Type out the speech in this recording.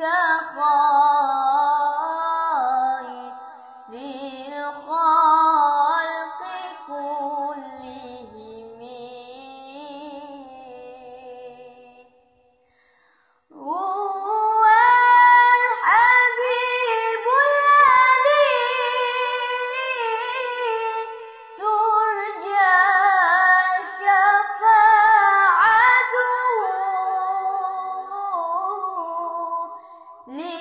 的火你